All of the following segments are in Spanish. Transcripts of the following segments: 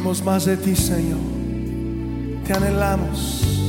Queremos más de ti, Señor. Te anhelamos.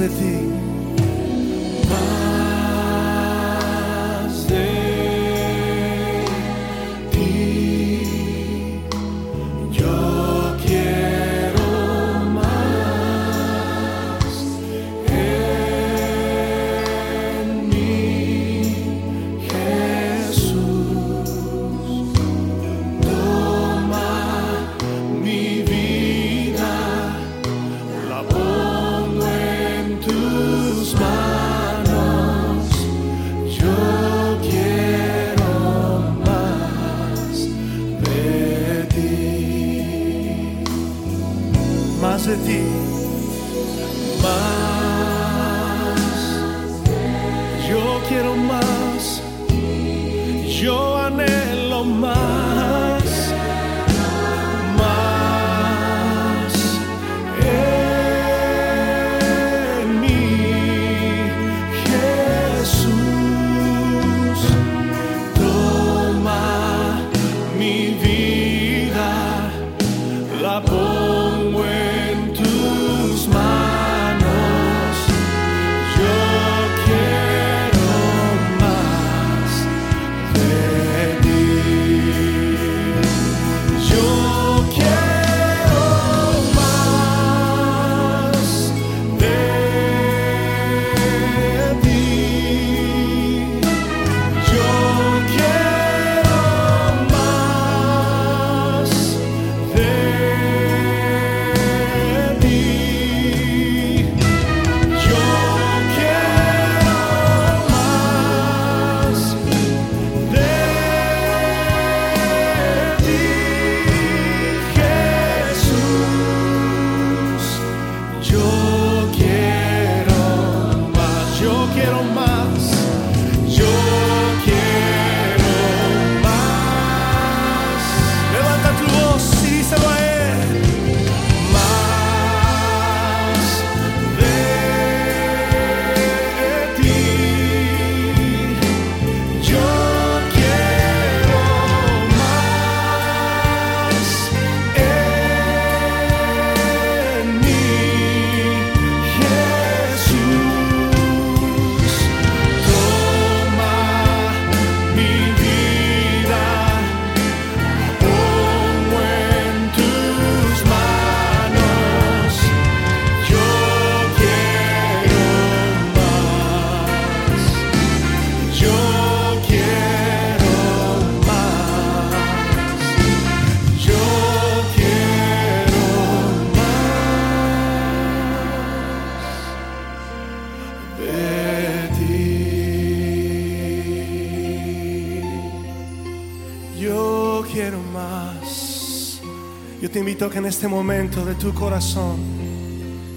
De ti. Más de de ti, más. Yo quiero más, yo quiero más, quiero más. Yo te invito a que en este momento de tu corazón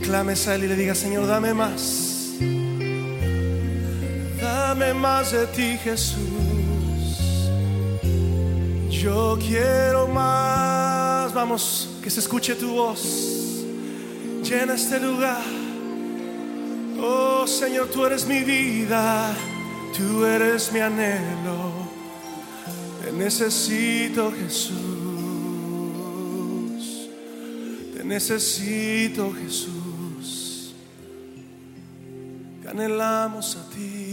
clames a Él y le digas, Señor, dame más. Dame más de ti, Jesús. Yo quiero más. Vamos, que se escuche tu voz. Llena este lugar. Oh Señor, tú eres mi vida. Tú eres mi anhelo. Necesito, Jesús. Te necesito, Jesús. Te anhelamos a ti.